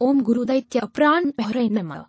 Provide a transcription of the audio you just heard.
ओम गुरुदैत्य प्राण पहरे नमः।